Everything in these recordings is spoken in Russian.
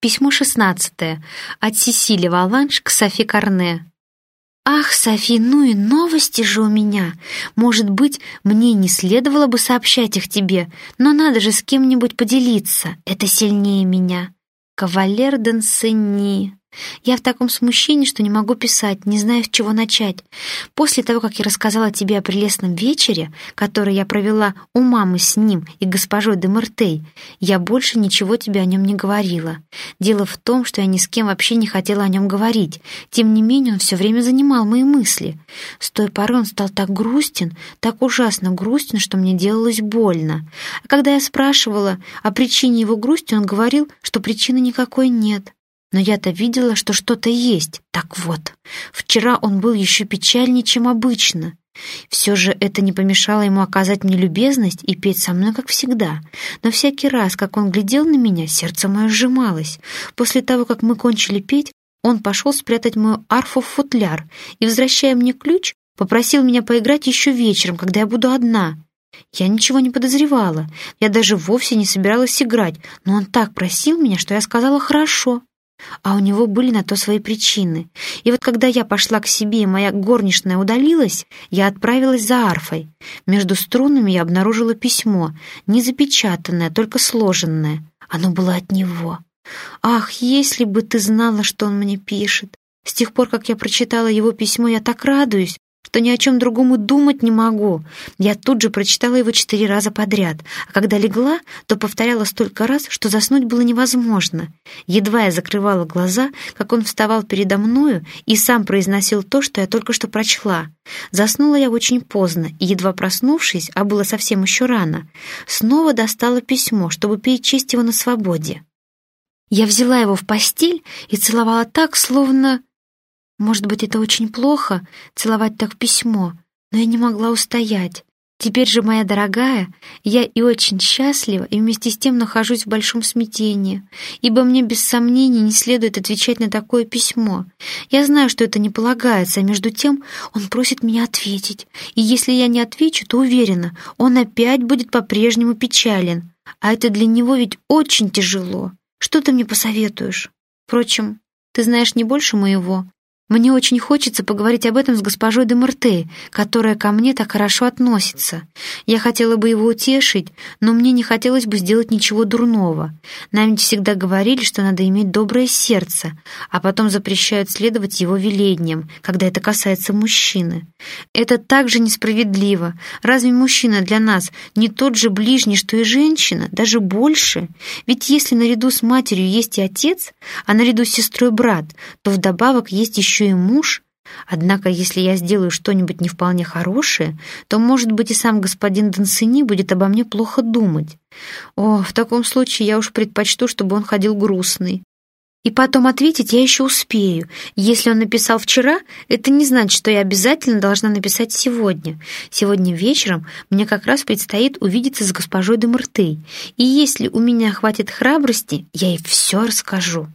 Письмо 16 от Сесили Валанш к Софи Карне. «Ах, Софи, ну и новости же у меня! Может быть, мне не следовало бы сообщать их тебе, но надо же с кем-нибудь поделиться, это сильнее меня. Кавалер Денсени...» Я в таком смущении, что не могу писать, не знаю, с чего начать. После того, как я рассказала тебе о прелестном вечере, который я провела у мамы с ним и госпожой де я больше ничего тебе о нем не говорила. Дело в том, что я ни с кем вообще не хотела о нем говорить. Тем не менее, он все время занимал мои мысли. С той поры он стал так грустен, так ужасно грустен, что мне делалось больно. А когда я спрашивала о причине его грусти, он говорил, что причины никакой нет. Но я-то видела, что что-то есть. Так вот, вчера он был еще печальнее, чем обычно. Все же это не помешало ему оказать мне любезность и петь со мной, как всегда. Но всякий раз, как он глядел на меня, сердце мое сжималось. После того, как мы кончили петь, он пошел спрятать мою арфу в футляр и, возвращая мне ключ, попросил меня поиграть еще вечером, когда я буду одна. Я ничего не подозревала, я даже вовсе не собиралась играть, но он так просил меня, что я сказала «хорошо». А у него были на то свои причины. И вот когда я пошла к себе, и моя горничная удалилась, я отправилась за арфой. Между струнами я обнаружила письмо, не запечатанное, только сложенное. Оно было от него. Ах, если бы ты знала, что он мне пишет. С тех пор, как я прочитала его письмо, я так радуюсь, что ни о чем другом думать не могу. Я тут же прочитала его четыре раза подряд, а когда легла, то повторяла столько раз, что заснуть было невозможно. Едва я закрывала глаза, как он вставал передо мною и сам произносил то, что я только что прочла. Заснула я очень поздно, и, едва проснувшись, а было совсем еще рано, снова достала письмо, чтобы перечесть его на свободе. Я взяла его в постель и целовала так, словно... Может быть, это очень плохо — целовать так письмо, но я не могла устоять. Теперь же, моя дорогая, я и очень счастлива, и вместе с тем нахожусь в большом смятении, ибо мне без сомнений не следует отвечать на такое письмо. Я знаю, что это не полагается, а между тем он просит меня ответить, и если я не отвечу, то уверена, он опять будет по-прежнему печален, а это для него ведь очень тяжело. Что ты мне посоветуешь? Впрочем, ты знаешь не больше моего, мне очень хочется поговорить об этом с госпожой де Мурте, которая ко мне так хорошо относится. Я хотела бы его утешить, но мне не хотелось бы сделать ничего дурного. Нам ведь всегда говорили, что надо иметь доброе сердце, а потом запрещают следовать его велениям, когда это касается мужчины. Это так же несправедливо. Разве мужчина для нас не тот же ближний, что и женщина, даже больше? Ведь если наряду с матерью есть и отец, а наряду с сестрой брат, то вдобавок есть еще еще и муж. Однако, если я сделаю что-нибудь не вполне хорошее, то, может быть, и сам господин Дансини будет обо мне плохо думать. О, в таком случае я уж предпочту, чтобы он ходил грустный. И потом ответить я еще успею. Если он написал вчера, это не значит, что я обязательно должна написать сегодня. Сегодня вечером мне как раз предстоит увидеться с госпожой де Мартей. И если у меня хватит храбрости, я ей все расскажу.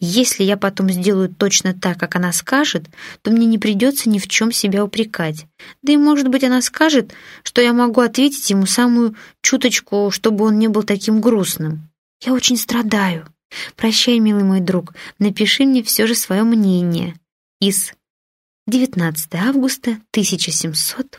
Если я потом сделаю точно так, как она скажет, то мне не придется ни в чем себя упрекать. Да и, может быть, она скажет, что я могу ответить ему самую чуточку, чтобы он не был таким грустным. Я очень страдаю. Прощай, милый мой друг, напиши мне все же свое мнение. Из 19 августа 1700